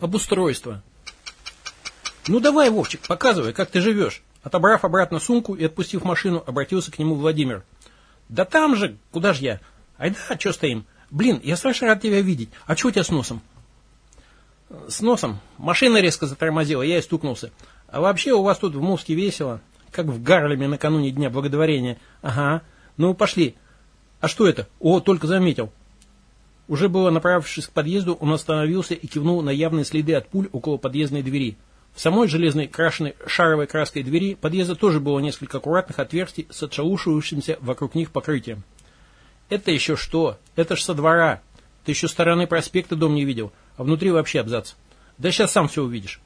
Обустройство. Ну давай, Вовчик, показывай, как ты живешь. Отобрав обратно сумку и отпустив машину, обратился к нему Владимир. Да там же, куда же я? Айда, что стоим? Блин, я страшно рад тебя видеть. А что у тебя с носом? С носом. Машина резко затормозила, я и стукнулся. А вообще у вас тут в Муске весело, как в Гарлеме накануне Дня Благодарения. Ага, ну пошли. А что это? О, только заметил. Уже было направившись к подъезду, он остановился и кивнул на явные следы от пуль около подъездной двери. В самой железной крашеной шаровой краской двери подъезда тоже было несколько аккуратных отверстий с отшелушивающимся вокруг них покрытием. Это еще что? Это ж со двора. Ты еще стороны проспекта дом не видел, а внутри вообще абзац. Да сейчас сам все увидишь.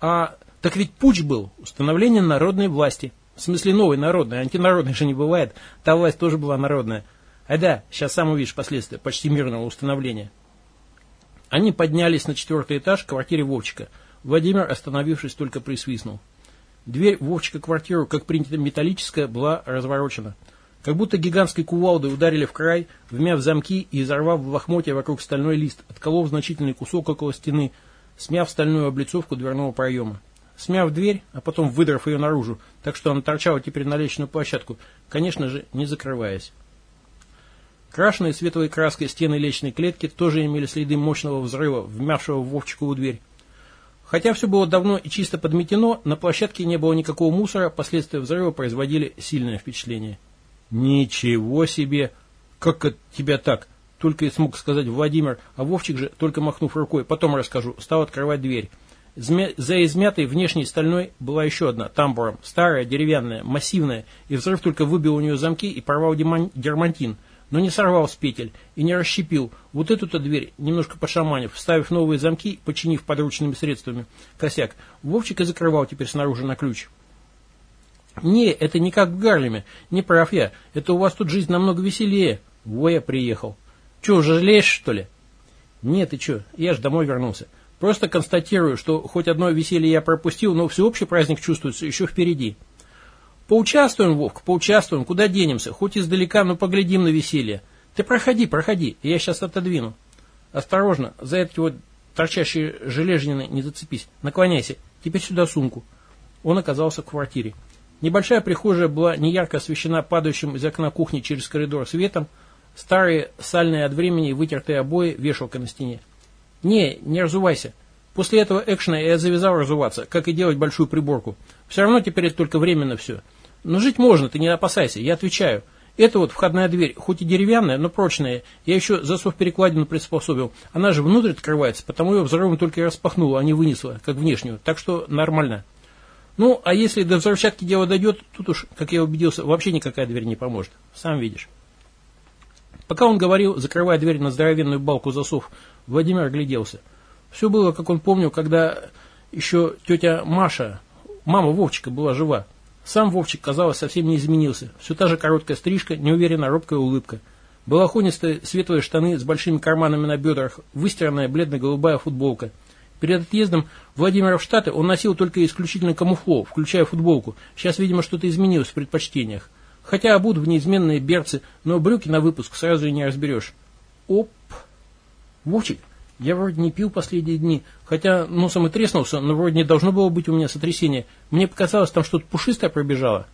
А так ведь путь был, установление народной власти. В смысле новой народной, антинародной же не бывает. Та власть тоже была народная. А да, сейчас сам увидишь последствия почти мирного установления. Они поднялись на четвертый этаж к квартире Вовчика. Владимир, остановившись, только присвистнул. Дверь Вовчика квартиру, как принято металлическая, была разворочена. Как будто гигантской кувалдой ударили в край, вмяв замки и изорвав в лохмотья вокруг стальной лист, отколов значительный кусок около стены, смяв стальную облицовку дверного проема. Смяв дверь, а потом выдрав ее наружу, так что она торчала теперь на лестничную площадку, конечно же, не закрываясь. Крашеные светлой краской стены лестничной клетки тоже имели следы мощного взрыва, вмявшего Вовчикову дверь. Хотя все было давно и чисто подметено, на площадке не было никакого мусора, последствия взрыва производили сильное впечатление. «Ничего себе! Как от тебя так?» Только и смог сказать Владимир, а Вовчик же, только махнув рукой, потом расскажу, стал открывать дверь. За измятой внешней стальной была еще одна, тамбуром, старая, деревянная, массивная, и взрыв только выбил у нее замки и порвал дермантин, но не сорвал с петель и не расщепил вот эту-то дверь, немножко пошаманив, вставив новые замки, починив подручными средствами косяк. Вовчик и закрывал теперь снаружи на ключ. Не, это не как в Гарлеме, не прав я, это у вас тут жизнь намного веселее. Во, я приехал. Че, жалеешь, что ли? Нет, ты че, я ж домой вернулся. Просто констатирую, что хоть одно веселье я пропустил, но всеобщий праздник чувствуется еще впереди. Поучаствуем, Вовк, поучаствуем, куда денемся, хоть издалека, но поглядим на веселье. Ты проходи, проходи, я сейчас отодвину. Осторожно, за эти вот торчащие железины не зацепись. Наклоняйся, теперь сюда сумку. Он оказался в квартире. Небольшая прихожая была неярко освещена падающим из окна кухни через коридор светом, старые сальные от времени вытертые обои, вешалка на стене. Не, не разувайся. После этого экшена я завязал разуваться, как и делать большую приборку. Все равно теперь это только временно все. Но жить можно, ты не опасайся, я отвечаю. Это вот входная дверь, хоть и деревянная, но прочная. Я еще засов перекладину приспособил. Она же внутрь открывается, потому ее взрывом только и распахнула, а не вынесла, как внешнюю. Так что нормально. Ну, а если до взрывчатки дело дойдет, тут уж, как я убедился, вообще никакая дверь не поможет. Сам видишь. Пока он говорил, закрывая дверь на здоровенную балку засов, Владимир огляделся. Все было, как он помнил, когда еще тетя Маша, мама Вовчика, была жива. Сам Вовчик, казалось, совсем не изменился. Все та же короткая стрижка, неуверенная робкая улыбка. Балахонистые светлые штаны с большими карманами на бедрах, выстиранная бледно-голубая футболка. Перед отъездом Владимира в Штаты он носил только исключительно камуфло, включая футболку. Сейчас, видимо, что-то изменилось в предпочтениях. Хотя обут в неизменные берцы, но брюки на выпуск сразу и не разберешь. Оп! Вовчик, я вроде не пил последние дни, хотя носом и треснулся, но вроде не должно было быть у меня сотрясение. Мне показалось, там что-то пушистое пробежало.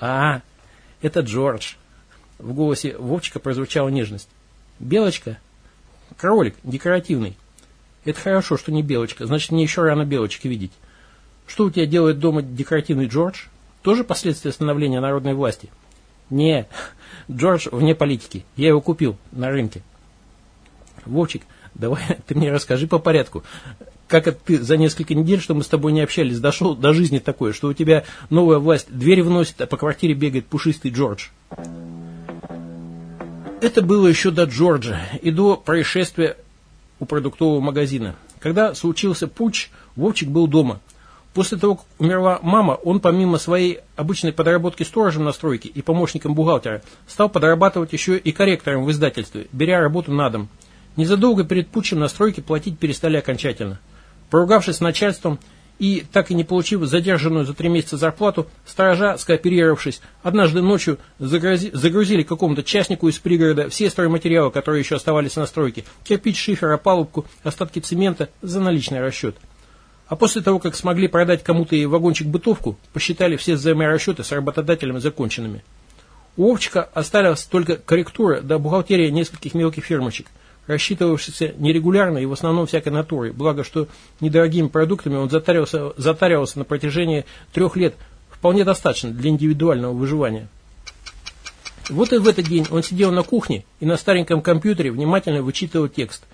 А, это Джордж. В голосе Вовчика прозвучала нежность. Белочка? Кролик, декоративный. Это хорошо, что не белочка, значит мне еще рано белочки видеть. Что у тебя делает дома декоративный Джордж? Тоже последствия становления народной власти? Не, Джордж вне политики. Я его купил на рынке. Вовчик, Давай ты мне расскажи по порядку. Как это ты за несколько недель, что мы с тобой не общались, дошел до жизни такое, что у тебя новая власть дверь вносит, а по квартире бегает пушистый Джордж? Это было еще до Джорджа и до происшествия у продуктового магазина. Когда случился путь, Вовчик был дома. После того, как умерла мама, он помимо своей обычной подработки сторожем на стройке и помощником бухгалтера, стал подрабатывать еще и корректором в издательстве, беря работу на дом – Незадолго перед путчем на стройке платить перестали окончательно. Поругавшись с начальством и, так и не получив задержанную за три месяца зарплату, сторожа, скооперировавшись, однажды ночью загрузи, загрузили какому-то частнику из пригорода все стройматериалы, которые еще оставались на стройке, кирпич, шифер, опалубку, остатки цемента за наличный расчет. А после того, как смогли продать кому-то и вагончик-бытовку, посчитали все взаиморасчеты с работодателем законченными. У Овчика осталась только корректура до бухгалтерии нескольких мелких фирмочек – рассчитывавшийся нерегулярно и в основном всякой натурой, благо что недорогими продуктами он затаривался, затаривался на протяжении трех лет, вполне достаточно для индивидуального выживания. Вот и в этот день он сидел на кухне и на стареньком компьютере внимательно вычитывал текст.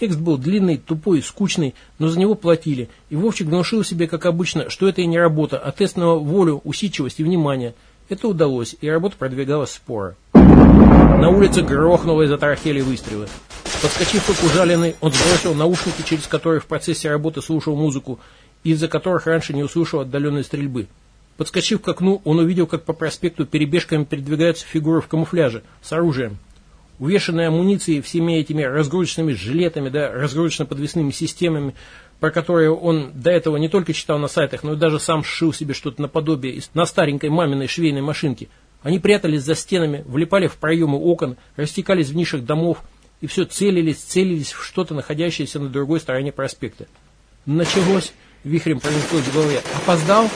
Текст был длинный, тупой, скучный, но за него платили, и Вовчик внушил себе, как обычно, что это и не работа, а тест на волю, усидчивость и внимание. Это удалось, и работа продвигалась споро. На улице грохнуло и затарахели выстрелы. Подскочив как ужаленный, он сбросил наушники, через которые в процессе работы слушал музыку, из-за которых раньше не услышал отдаленной стрельбы. Подскочив к окну, он увидел, как по проспекту перебежками передвигаются фигуры в камуфляже с оружием. Увешанные амуницией всеми этими разгрузочными жилетами, да, разгрузочно-подвесными системами, про которые он до этого не только читал на сайтах, но и даже сам сшил себе что-то наподобие на старенькой маминой швейной машинке. Они прятались за стенами, влипали в проемы окон, растекались в нишах домов, и все целились, целились в что-то, находящееся на другой стороне проспекта. Началось, вихрем пронеслось в голове. Опоздал?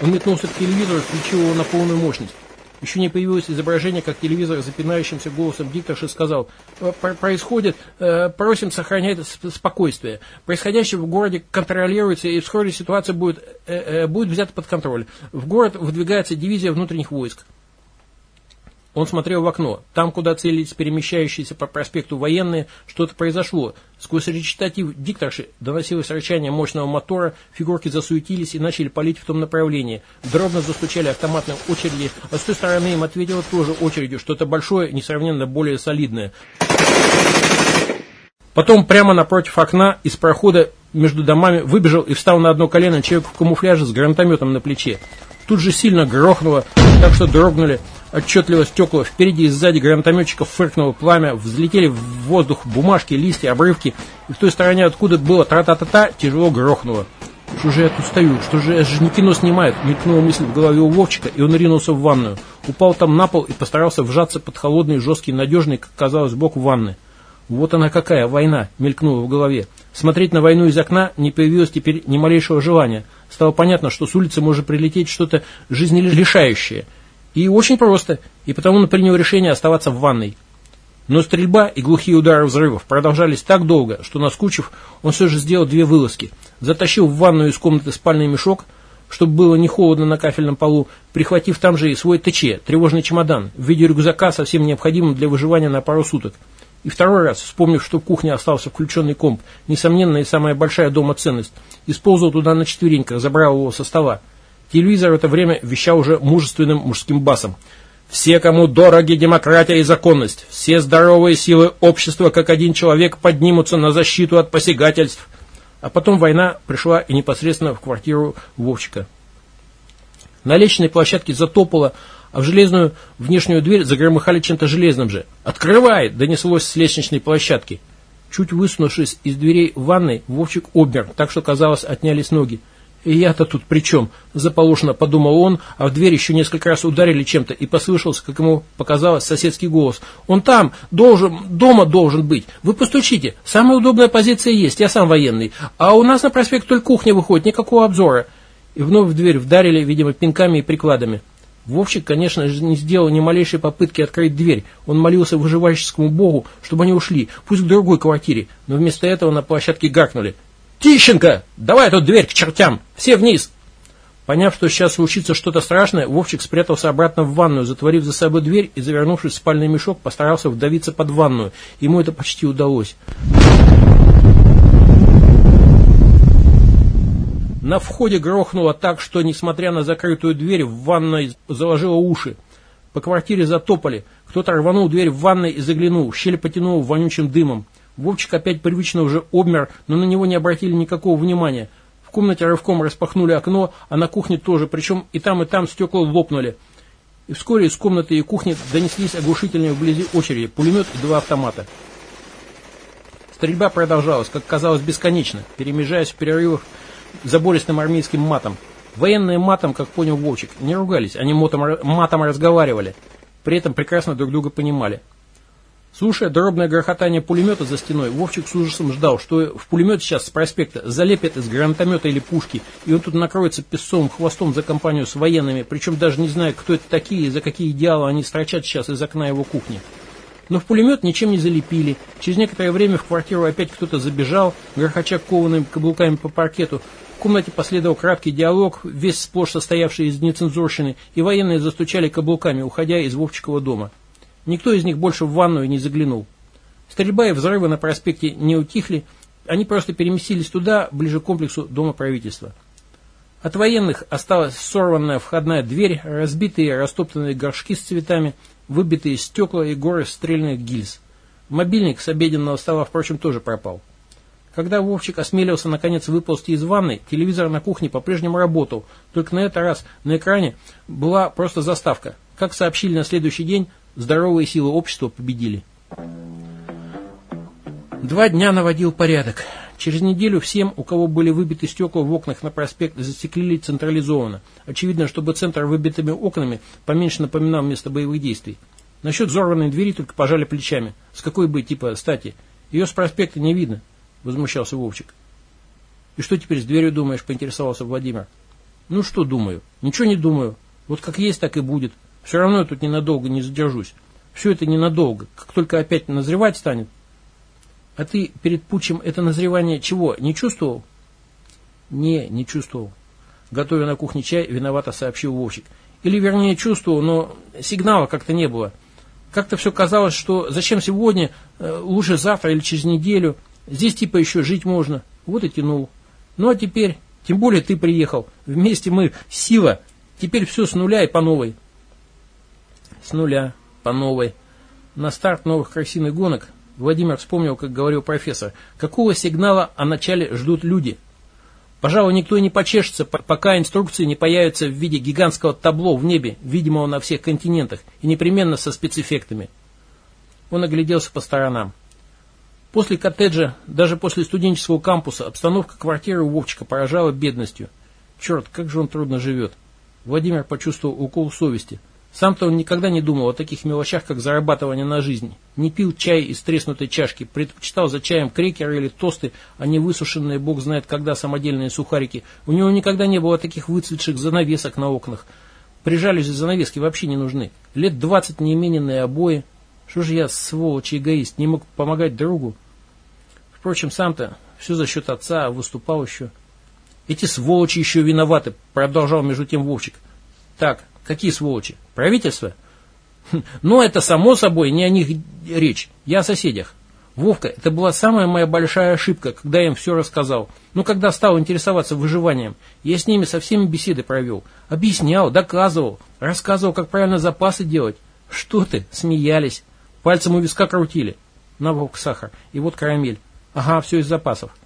Он метнулся к телевизору, включил его на полную мощность. Еще не появилось изображение, как телевизор запинающимся голосом дикторши сказал, «Э, происходит, э, просим сохранять спокойствие. Происходящее в городе контролируется, и вскоре ситуация будет, э, будет взята под контроль. В город выдвигается дивизия внутренних войск. Он смотрел в окно. Там, куда целились перемещающиеся по проспекту военные, что-то произошло. Сквозь речитатив дикторши доносилось рычание мощного мотора, фигурки засуетились и начали палить в том направлении. Дробно застучали автоматные очереди, а с той стороны им ответило тоже очередью, что-то большое, несравненно более солидное. Потом прямо напротив окна из прохода между домами выбежал и встал на одно колено человек в камуфляже с гранатометом на плече. Тут же сильно грохнуло, так что дрогнули отчетливо стекла. Впереди и сзади гранатометчиков фыркнуло пламя, взлетели в воздух бумажки, листья, обрывки. И в той стороне, откуда было тра-та-та-та, тяжело грохнуло. Что же я тут стою? Что же, это же не кино снимает? Мелькнула мысль в голове у Вовчика, и он ринулся в ванную. Упал там на пол и постарался вжаться под холодный, жесткий, надежный, как казалось, бок ванны. Вот она какая, война, мелькнула в голове. Смотреть на войну из окна не появилось теперь ни малейшего желания. Стало понятно, что с улицы может прилететь что-то жизнелишающее – и очень просто, и потому он принял решение оставаться в ванной. Но стрельба и глухие удары взрывов продолжались так долго, что наскучив, он все же сделал две вылазки. Затащил в ванную из комнаты спальный мешок, чтобы было не холодно на кафельном полу, прихватив там же и свой ТЧ, тревожный чемодан, в виде рюкзака, совсем необходимым для выживания на пару суток. И второй раз, вспомнив, что в кухне остался включенный комп, несомненно и самая большая дома ценность, использовал туда на четвереньках, забрал его со стола. Телевизор в это время вещал уже мужественным мужским басом. Все, кому дороги демократия и законность, все здоровые силы общества, как один человек, поднимутся на защиту от посягательств. А потом война пришла и непосредственно в квартиру Вовчика. На лестничной площадке затопало, а в железную внешнюю дверь загромыхали чем-то железным же. «Открывай!» – донеслось с лестничной площадки. Чуть высунувшись из дверей ванной, Вовчик обмер, так что, казалось, отнялись ноги. И я-то тут при чем? Заполошно подумал он, а в дверь еще несколько раз ударили чем-то, и послышался, как ему показалось, соседский голос. Он там, должен, дома должен быть. Вы постучите. Самая удобная позиция есть, я сам военный. А у нас на проспект только кухня выходит, никакого обзора. И вновь в дверь вдарили, видимо, пинками и прикладами. Вовчик, конечно же, не сделал ни малейшей попытки открыть дверь. Он молился выживальческому богу, чтобы они ушли, пусть к другой квартире. Но вместо этого на площадке гаркнули. «Тищенко! Давай эту дверь к чертям! Все вниз!» Поняв, что сейчас случится что-то страшное, Вовчик спрятался обратно в ванную, затворив за собой дверь и, завернувшись в спальный мешок, постарался вдавиться под ванную. Ему это почти удалось. На входе грохнуло так, что, несмотря на закрытую дверь, в ванной заложило уши. По квартире затопали. Кто-то рванул дверь в ванной и заглянул. Щель потянул вонючим дымом. Вовчик опять привычно уже обмер, но на него не обратили никакого внимания. В комнате рывком распахнули окно, а на кухне тоже, причем и там, и там стекла лопнули. И вскоре из комнаты и кухни донеслись оглушительные вблизи очереди, пулемет и два автомата. Стрельба продолжалась, как казалось, бесконечно, перемежаясь в перерывах забористым армейским матом. Военные матом, как понял Вовчик, не ругались, они матом, матом разговаривали. При этом прекрасно друг друга понимали. Слушая дробное грохотание пулемета за стеной, Вовчик с ужасом ждал, что в пулемет сейчас с проспекта залепят из гранатомета или пушки, и он тут накроется песцовым хвостом за компанию с военными, причем даже не зная, кто это такие и за какие идеалы они строчат сейчас из окна его кухни. Но в пулемет ничем не залепили. Через некоторое время в квартиру опять кто-то забежал, грохоча коваными каблуками по паркету. В комнате последовал краткий диалог, весь сплошь состоявший из нецензурщины, и военные застучали каблуками, уходя из Вовчикова дома. Никто из них больше в ванную не заглянул. Стрельба и взрывы на проспекте не утихли, они просто переместились туда, ближе к комплексу Дома правительства. От военных осталась сорванная входная дверь, разбитые растоптанные горшки с цветами, выбитые стекла и горы стрельных гильз. Мобильник с обеденного стола, впрочем, тоже пропал. Когда Вовчик осмелился наконец выползти из ванной, телевизор на кухне по-прежнему работал, только на этот раз на экране была просто заставка. Как сообщили на следующий день, Здоровые силы общества победили. Два дня наводил порядок. Через неделю всем, у кого были выбиты стекла в окнах на проспект, застеклили централизованно. Очевидно, чтобы центр выбитыми окнами поменьше напоминал место боевых действий. Насчет взорванной двери только пожали плечами. С какой бы, типа, стати? Ее с проспекта не видно, возмущался Вовчик. И что теперь с дверью думаешь, поинтересовался Владимир. Ну что думаю? Ничего не думаю. Вот как есть, так и будет. Все равно я тут ненадолго не задержусь. Все это ненадолго. Как только опять назревать станет. А ты перед путчем это назревание чего, не чувствовал? Не, не чувствовал. Готовя на кухне чай, виновато сообщил Вовчик. Или вернее чувствовал, но сигнала как-то не было. Как-то все казалось, что зачем сегодня, э, лучше завтра или через неделю. Здесь типа еще жить можно. Вот и тянул. Ну а теперь, тем более ты приехал. Вместе мы сила. Теперь все с нуля и по новой. С нуля, по новой. На старт новых крысиных гонок Владимир вспомнил, как говорил профессор, какого сигнала о начале ждут люди. Пожалуй, никто и не почешется, пока инструкции не появятся в виде гигантского табло в небе, видимого на всех континентах, и непременно со спецэффектами. Он огляделся по сторонам. После коттеджа, даже после студенческого кампуса, обстановка квартиры у Вовчика поражала бедностью. Черт, как же он трудно живет. Владимир почувствовал укол совести – сам-то он никогда не думал о таких мелочах, как зарабатывание на жизнь. Не пил чай из треснутой чашки, предпочитал за чаем крекеры или тосты, а не высушенные, бог знает когда, самодельные сухарики. У него никогда не было таких выцветших занавесок на окнах. Прижались занавески вообще не нужны. Лет двадцать неимененные обои. Что же я, сволочь эгоист, не мог помогать другу? Впрочем, сам-то все за счет отца выступал еще. Эти сволочи еще виноваты, продолжал между тем Вовчик. Так, Какие сволочи? Правительство? Хм, ну, это само собой, не о них речь. Я о соседях. Вовка, это была самая моя большая ошибка, когда я им все рассказал. Ну, когда стал интересоваться выживанием, я с ними со всеми беседы провел. Объяснял, доказывал, рассказывал, как правильно запасы делать. Что ты? Смеялись. Пальцем у виска крутили. На Вовк сахар. И вот карамель. Ага, все из запасов.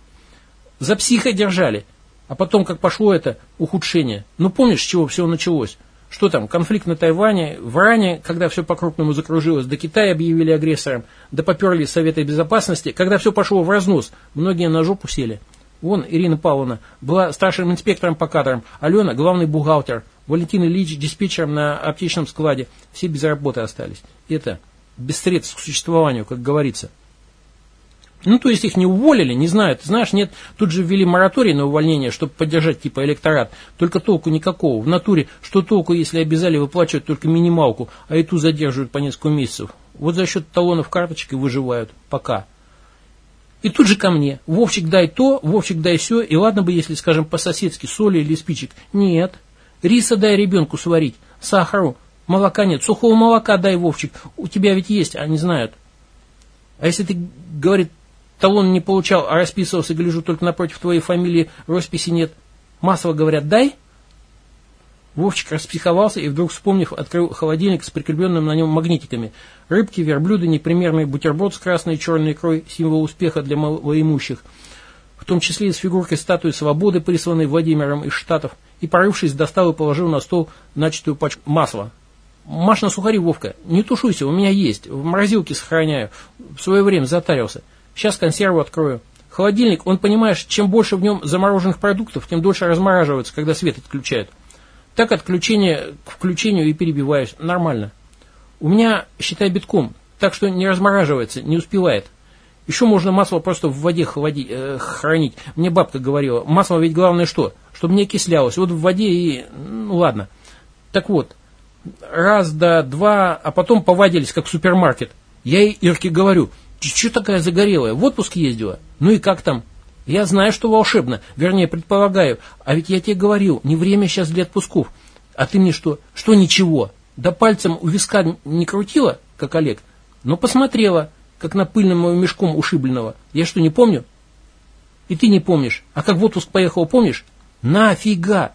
За психа держали. А потом, как пошло это ухудшение. Ну, помнишь, с чего все началось? Что там, конфликт на Тайване, в Иране, когда все по-крупному закружилось, до Китая объявили агрессором, да поперли Советы Безопасности, когда все пошло в разнос, многие на жопу сели. Вон Ирина Павловна была старшим инспектором по кадрам, Алена главный бухгалтер, Валентин Ильич диспетчером на аптечном складе. Все без работы остались. Это без средств к существованию, как говорится. Ну, то есть их не уволили, не знаю, ты знаешь, нет, тут же ввели мораторий на увольнение, чтобы поддержать типа электорат. Только толку никакого. В натуре, что толку, если обязали выплачивать только минималку, а и ту задерживают по несколько месяцев. Вот за счет талонов карточки выживают. Пока. И тут же ко мне. Вовчик дай то, Вовчик дай все, и ладно бы, если, скажем, по-соседски соли или спичек. Нет. Риса дай ребенку сварить, сахару, молока нет, сухого молока дай, Вовчик, у тебя ведь есть, они знают. А если ты, говорит, Талон не получал, а расписывался, гляжу, только напротив твоей фамилии росписи нет. Массово говорят, дай. Вовчик распсиховался и вдруг, вспомнив, открыл холодильник с прикрепленным на нем магнитиками. Рыбки, верблюды, непримерный бутерброд с красной и черной икрой, символ успеха для малоимущих. В том числе и с фигуркой статуи свободы, присланной Владимиром из Штатов. И, порывшись, достал и положил на стол начатую пачку масла. Маш на сухари, Вовка, не тушуйся, у меня есть. В морозилке сохраняю. В свое время затарился. Сейчас консерву открою. Холодильник, он, понимаешь, чем больше в нем замороженных продуктов, тем дольше размораживается, когда свет отключают. Так отключение к включению и перебиваюсь. Нормально. У меня, считай, битком, так что не размораживается, не успевает. Еще можно масло просто в воде хводи, э, хранить. Мне бабка говорила, масло ведь главное что? Чтобы не окислялось. Вот в воде и... Ну ладно. Так вот, раз, да, два, а потом повадились, как супермаркет. Я ей Ирке говорю, ты что такая загорелая? В отпуск ездила? Ну и как там? Я знаю, что волшебно, вернее, предполагаю. А ведь я тебе говорил, не время сейчас для отпусков. А ты мне что? Что ничего? Да пальцем у виска не крутила, как Олег, но посмотрела, как на пыльном мешком ушибленного. Я что, не помню? И ты не помнишь. А как в отпуск поехал, помнишь? Нафига?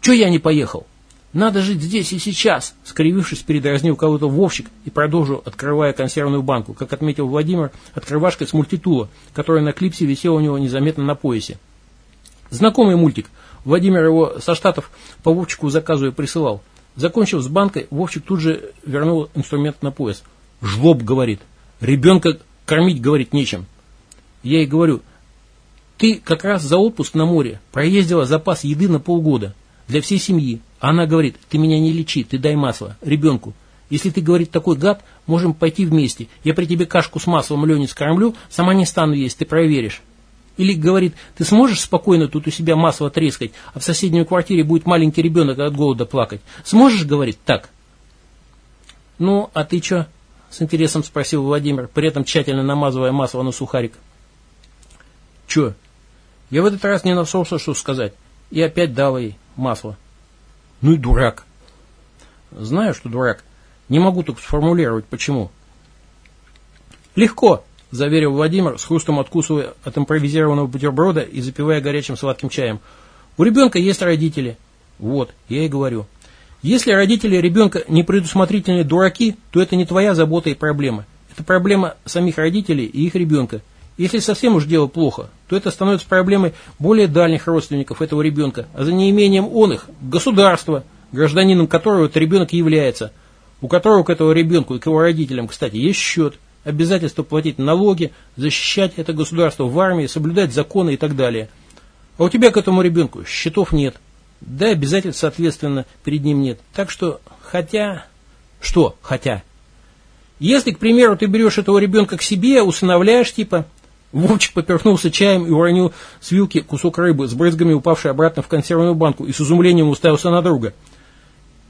Че я не поехал? Надо жить здесь и сейчас, скривившись, передразнил кого-то Вовчик и продолжил, открывая консервную банку, как отметил Владимир, открывашкой с мультитула, которая на клипсе висела у него незаметно на поясе. Знакомый мультик. Владимир его со Штатов по Вовчику заказу и присылал. Закончив с банкой, Вовчик тут же вернул инструмент на пояс. «Жлоб», — говорит. «Ребенка кормить, — говорит, — нечем». Я ей говорю, ты как раз за отпуск на море проездила запас еды на полгода для всей семьи. Она говорит, ты меня не лечи, ты дай масло ребенку. Если ты, говорит, такой гад, можем пойти вместе. Я при тебе кашку с маслом Лене скормлю, сама не стану есть, ты проверишь. Или говорит, ты сможешь спокойно тут у себя масло трескать, а в соседней квартире будет маленький ребенок от голода плакать. Сможешь, говорит, так? Ну, а ты что? С интересом спросил Владимир, при этом тщательно намазывая масло на сухарик. Че? Я в этот раз не нашелся, что сказать. И опять дал ей масло. Ну и дурак. Знаю, что дурак. Не могу только сформулировать, почему. Легко, заверил Владимир, с хрустом откусывая от импровизированного бутерброда и запивая горячим сладким чаем. У ребенка есть родители. Вот, я и говорю. Если родители ребенка не предусмотрительные дураки, то это не твоя забота и проблема. Это проблема самих родителей и их ребенка. Если совсем уж дело плохо, то это становится проблемой более дальних родственников этого ребенка, а за неимением он их – государства, гражданином которого этот ребенок является, у которого к этому ребенку и к его родителям, кстати, есть счет, обязательство платить налоги, защищать это государство в армии, соблюдать законы и так далее. А у тебя к этому ребенку счетов нет. Да, обязательств, соответственно, перед ним нет. Так что, хотя... Что хотя? Если, к примеру, ты берешь этого ребенка к себе, усыновляешь типа, Вовчик поперхнулся чаем и уронил с вилки кусок рыбы с брызгами, упавший обратно в консервную банку, и с изумлением уставился на друга.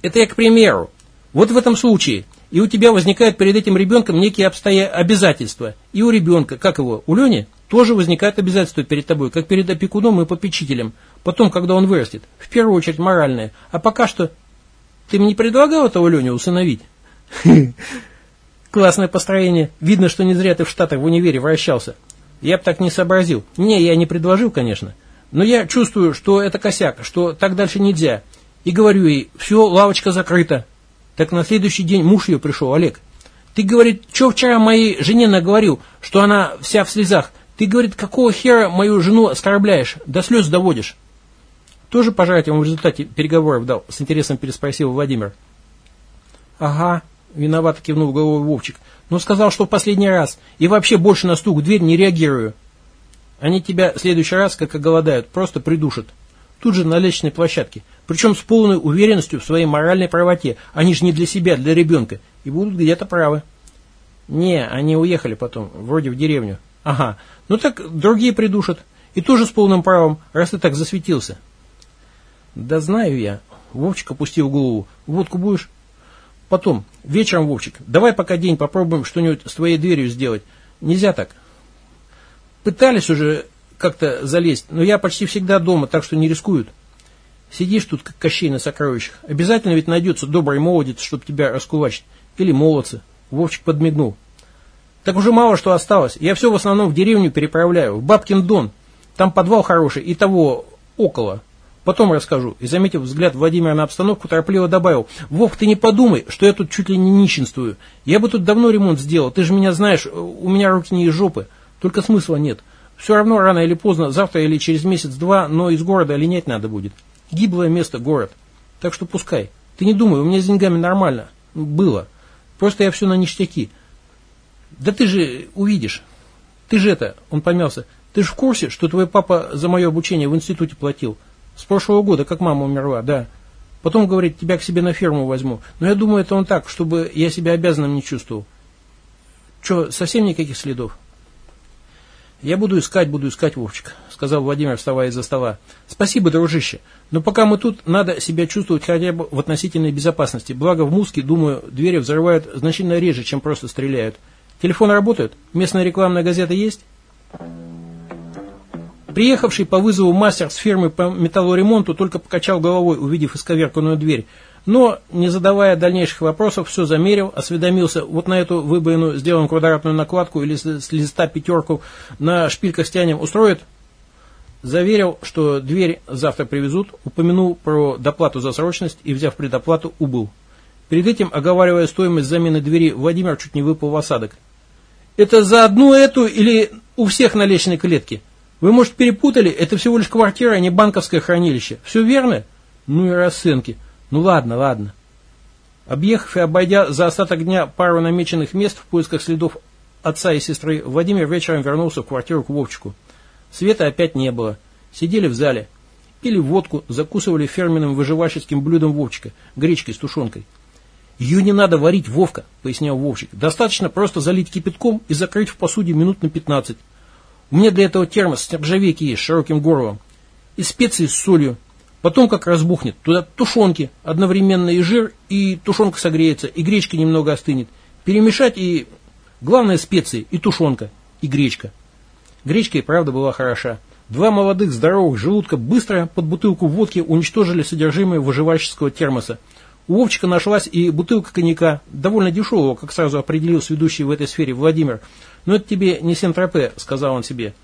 Это я к примеру. Вот в этом случае. И у тебя возникают перед этим ребенком некие обстоя... обязательства. И у ребенка, как его, у Лени, тоже возникают обязательства перед тобой, как перед опекуном и попечителем. Потом, когда он вырастет. В первую очередь моральные. А пока что... Ты мне не предлагал этого Леню усыновить? Классное построение. Видно, что не зря ты в Штатах в универе вращался. Я бы так не сообразил. Не, я не предложил, конечно. Но я чувствую, что это косяк, что так дальше нельзя. И говорю ей, все, лавочка закрыта. Так на следующий день муж ее пришел, Олег. Ты, говорит, что вчера моей жене наговорил, что она вся в слезах. Ты, говорит, какого хера мою жену оскорбляешь, до слез доводишь? Тоже пожрать ему в результате переговоров дал, с интересом переспросил Владимир. Ага, виновато кивнул головой Вовчик. Но сказал, что в последний раз. И вообще больше на стук в дверь не реагирую. Они тебя в следующий раз, как оголодают, просто придушат. Тут же на лестничной площадке. Причем с полной уверенностью в своей моральной правоте. Они же не для себя, для ребенка. И будут где-то правы. Не, они уехали потом, вроде в деревню. Ага, ну так другие придушат. И тоже с полным правом, раз ты так засветился. Да знаю я. Вовчик опустил голову. Водку будешь? Потом, вечером, Вовчик, давай пока день попробуем что-нибудь с твоей дверью сделать. Нельзя так. Пытались уже как-то залезть, но я почти всегда дома, так что не рискуют. Сидишь тут, как Кощей на сокровищах. Обязательно ведь найдется добрый молодец, чтобы тебя раскулачить. Или молодцы. Вовчик подмигнул. Так уже мало что осталось. Я все в основном в деревню переправляю, в Бабкин Дон. Там подвал хороший и того около. Потом расскажу. И, заметив взгляд Владимира на обстановку, торопливо добавил. Вов, ты не подумай, что я тут чуть ли не нищенствую. Я бы тут давно ремонт сделал. Ты же меня знаешь, у меня руки не из жопы. Только смысла нет. Все равно рано или поздно, завтра или через месяц-два, но из города линять надо будет. Гиблое место, город. Так что пускай. Ты не думай, у меня с деньгами нормально. Было. Просто я все на ништяки. Да ты же увидишь. Ты же это, он помялся, Ты же в курсе, что твой папа за мое обучение в институте платил? С прошлого года, как мама умерла, да. Потом, говорит, тебя к себе на ферму возьму. Но я думаю, это он так, чтобы я себя обязанным не чувствовал. Че, совсем никаких следов? Я буду искать, буду искать, Вовчик, сказал Владимир, вставая из-за стола. Спасибо, дружище. Но пока мы тут, надо себя чувствовать хотя бы в относительной безопасности. Благо в Муске, думаю, двери взрывают значительно реже, чем просто стреляют. Телефон работает? Местная рекламная газета есть? Приехавший по вызову мастер с фирмы по металлоремонту только покачал головой, увидев исковерканную дверь. Но, не задавая дальнейших вопросов, все замерил, осведомился, вот на эту выбоину сделаем квадратную накладку или с листа пятерку на шпильках стянем, устроит? Заверил, что дверь завтра привезут, упомянул про доплату за срочность и, взяв предоплату, убыл. Перед этим, оговаривая стоимость замены двери, Владимир чуть не выпал в осадок. «Это за одну эту или у всех на клетке?» Вы, может, перепутали? Это всего лишь квартира, а не банковское хранилище. Все верно? Ну и расценки. Ну ладно, ладно. Объехав и обойдя за остаток дня пару намеченных мест в поисках следов отца и сестры, Владимир вечером вернулся в квартиру к Вовчику. Света опять не было. Сидели в зале. Пили водку, закусывали фирменным выживальческим блюдом Вовчика, гречкой с тушенкой. «Ее не надо варить, Вовка», — пояснял Вовчик. «Достаточно просто залить кипятком и закрыть в посуде минут на пятнадцать. У меня для этого термос с нержавейки есть, широким горлом. И специи с солью. Потом, как разбухнет, туда тушенки, одновременно и жир, и тушенка согреется, и гречка немного остынет. Перемешать и... Главное специи, и тушенка, и гречка. Гречка и правда была хороша. Два молодых здоровых желудка быстро под бутылку водки уничтожили содержимое выживальческого термоса. У Вовчика нашлась и бутылка коньяка, довольно дешевого, как сразу определил ведущий в этой сфере Владимир – «Но это тебе не Сент-Тропе», — сказал он себе.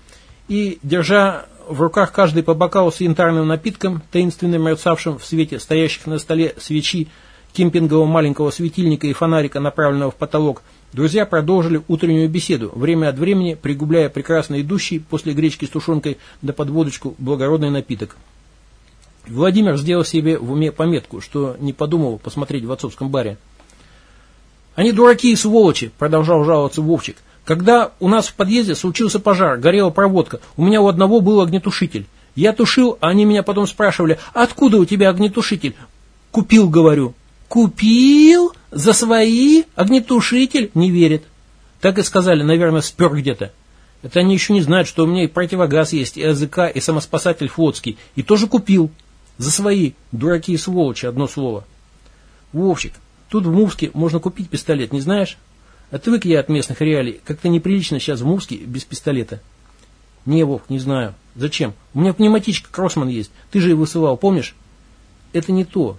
И, держа в руках каждый по бокалу с янтарным напитком, таинственно мерцавшим в свете стоящих на столе свечи, кемпингового маленького светильника и фонарика, направленного в потолок, друзья продолжили утреннюю беседу, время от времени пригубляя прекрасно идущий после гречки с тушенкой до подводочку благородный напиток. Владимир сделал себе в уме пометку, что не подумал посмотреть в отцовском баре. «Они дураки и сволочи», — продолжал жаловаться Вовчик. Когда у нас в подъезде случился пожар, горела проводка, у меня у одного был огнетушитель. Я тушил, а они меня потом спрашивали, откуда у тебя огнетушитель? Купил, говорю. Купил? За свои? Огнетушитель? Не верит. Так и сказали, наверное, спер где-то. Это они еще не знают, что у меня и противогаз есть, и АЗК, и самоспасатель флотский. И тоже купил. За свои. Дураки и сволочи, одно слово. Вовчик, тут в Мувске можно купить пистолет, не знаешь? Отвык я от местных реалий. Как-то неприлично сейчас в Мувске без пистолета. Не, Вов, не знаю. Зачем? У меня пневматичка Кроссман есть. Ты же и высылал, помнишь? Это не то.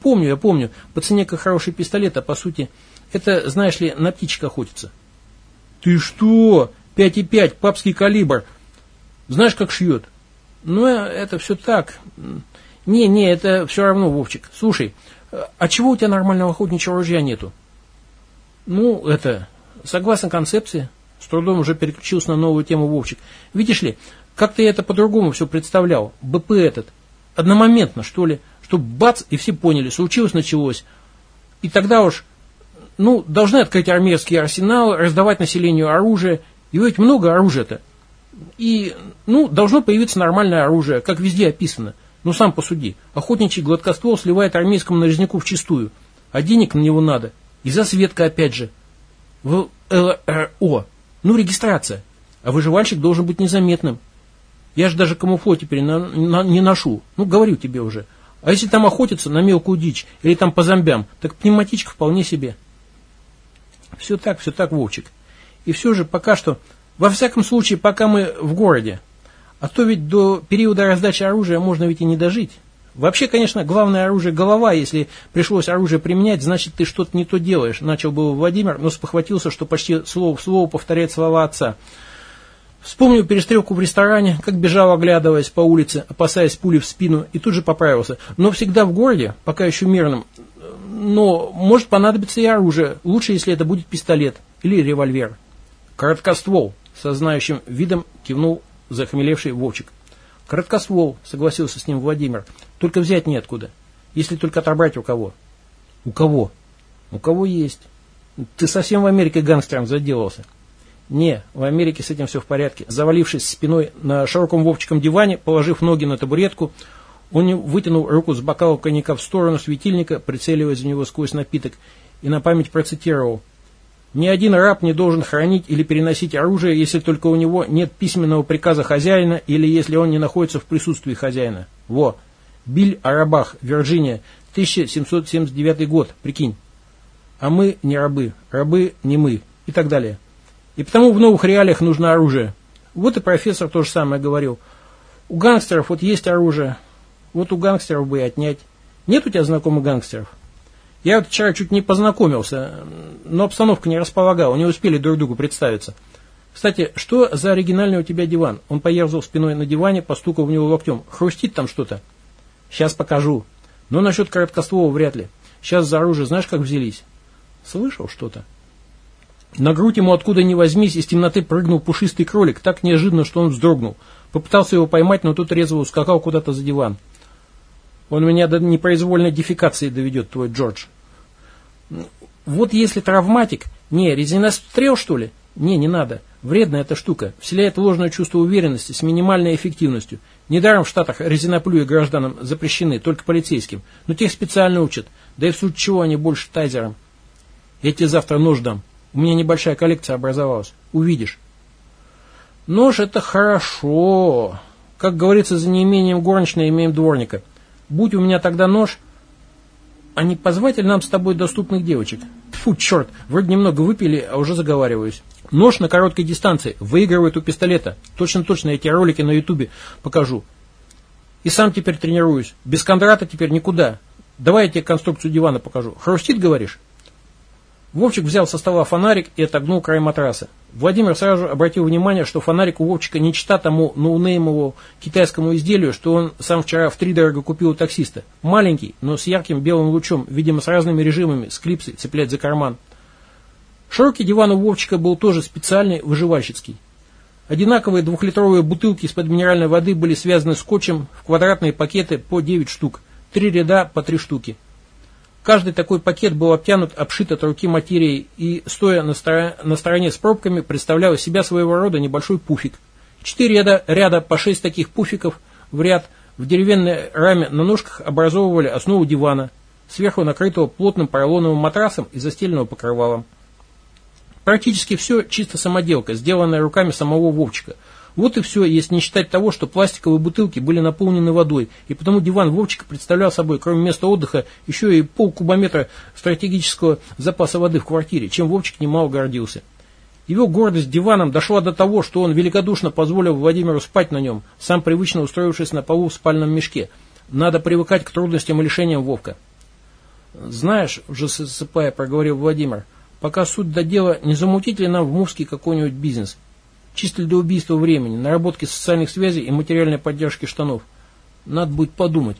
Помню, я помню. По цене как хороший пистолет, а по сути, это, знаешь ли, на птичек охотится. Ты что? 5,5, папский калибр. Знаешь, как шьет? Ну, это все так. Не, не, это все равно, Вовчик. Слушай, а чего у тебя нормального охотничьего ружья нету? Ну, это, согласно концепции, с трудом уже переключился на новую тему Вовчик. Видишь ли, как-то я это по-другому все представлял. БП этот. Одномоментно, что ли. Чтобы бац, и все поняли, случилось, началось. И тогда уж, ну, должны открыть армейский арсенал, раздавать населению оружие. И ведь много оружия-то. И, ну, должно появиться нормальное оружие, как везде описано. Ну, сам посуди. Охотничий гладкоствол сливает армейскому нарезнику вчистую. А денег на него надо. И засветка опять же. В ЛРО. Ну, регистрация. А выживальщик должен быть незаметным. Я же даже камуфло теперь на, на, не ношу. Ну, говорю тебе уже. А если там охотятся на мелкую дичь или там по зомбям, так пневматичка вполне себе. Все так, все так, Вовчик. И все же пока что, во всяком случае, пока мы в городе. А то ведь до периода раздачи оружия можно ведь и не дожить. Вообще, конечно, главное оружие голова. Если пришлось оружие применять, значит ты что-то не то делаешь. Начал был Владимир, но спохватился, что почти слово в слово повторяет слова отца. Вспомнил перестрелку в ресторане, как бежал, оглядываясь по улице, опасаясь пули в спину, и тут же поправился. Но всегда в городе, пока еще мирным. Но может понадобиться и оружие. Лучше, если это будет пистолет или револьвер. Короткоствол, со знающим видом кивнул захмелевший Вовчик. Короткоствол, согласился с ним Владимир. Только взять неоткуда. Если только отобрать у кого. У кого? У кого есть. Ты совсем в Америке гангстером заделался. Не, в Америке с этим все в порядке. Завалившись спиной на широком вовчиком диване, положив ноги на табуретку, он вытянул руку с бокала коньяка в сторону светильника, прицеливаясь в него сквозь напиток, и на память процитировал. «Ни один раб не должен хранить или переносить оружие, если только у него нет письменного приказа хозяина или если он не находится в присутствии хозяина. Во! Биль о рабах, Вирджиния, 1779 год, прикинь. А мы не рабы, рабы не мы, и так далее». И потому в новых реалиях нужно оружие. Вот и профессор то же самое говорил. У гангстеров вот есть оружие. Вот у гангстеров бы и отнять. Нет у тебя знакомых гангстеров? Я вот вчера чуть не познакомился, но обстановка не располагала, не успели друг другу представиться. Кстати, что за оригинальный у тебя диван? Он поерзал спиной на диване, постукал в него локтем. Хрустит там что-то? Сейчас покажу. Но насчет короткоствола вряд ли. Сейчас за оружие знаешь, как взялись? Слышал что-то? На грудь ему откуда ни возьмись из темноты прыгнул пушистый кролик, так неожиданно, что он вздрогнул. Попытался его поймать, но тот резво ускакал куда-то за диван. Он меня до непроизвольной дефекации доведет, твой Джордж. Вот если травматик... Не, резинострел, что ли? Не, не надо. Вредная эта штука. Вселяет ложное чувство уверенности с минимальной эффективностью. Недаром в Штатах резиноплюи гражданам запрещены, только полицейским. Но тех специально учат. Да и в случае чего они больше тайзером. Я тебе завтра нож дам. У меня небольшая коллекция образовалась. Увидишь. Нож это хорошо. Как говорится, за неимением горничной имеем дворника. Будь у меня тогда нож, а не позвать ли нам с тобой доступных девочек? Фу, черт, вроде немного выпили, а уже заговариваюсь. Нож на короткой дистанции выигрывает у пистолета. Точно-точно эти ролики на ютубе покажу. И сам теперь тренируюсь. Без Кондрата теперь никуда. Давай я тебе конструкцию дивана покажу. Хрустит, говоришь? Вовчик взял со стола фонарик и отогнул край матраса. Владимир сразу обратил внимание, что фонарик у Вовчика не чита тому ноунеймовому китайскому изделию, что он сам вчера в три дорого купил у таксиста. Маленький, но с ярким белым лучом, видимо, с разными режимами, с клипсой цеплять за карман. Широкий диван у Вовчика был тоже специальный, выживальщицкий. Одинаковые двухлитровые бутылки из-под минеральной воды были связаны скотчем в квадратные пакеты по 9 штук. Три ряда по три штуки. Каждый такой пакет был обтянут, обшит от руки материей и, стоя на, стор на стороне с пробками, представлял из себя своего рода небольшой пуфик. Четыре ряда, ряда по шесть таких пуфиков в ряд в деревянной раме на ножках образовывали основу дивана, сверху накрытого плотным поролоновым матрасом и застеленного покрывалом. Практически все чисто самоделка, сделанная руками самого Вовчика – вот и все, если не считать того, что пластиковые бутылки были наполнены водой, и потому диван Вовчика представлял собой, кроме места отдыха, еще и полкубометра стратегического запаса воды в квартире, чем Вовчик немало гордился. Его гордость диваном дошла до того, что он великодушно позволил Владимиру спать на нем, сам привычно устроившись на полу в спальном мешке. Надо привыкать к трудностям и лишениям Вовка. «Знаешь, — уже засыпая, проговорил Владимир, — пока суть до дела, не замутить ли нам в Мувске какой-нибудь бизнес?» Чисто для убийства времени, наработки социальных связей и материальной поддержки штанов. Надо будет подумать.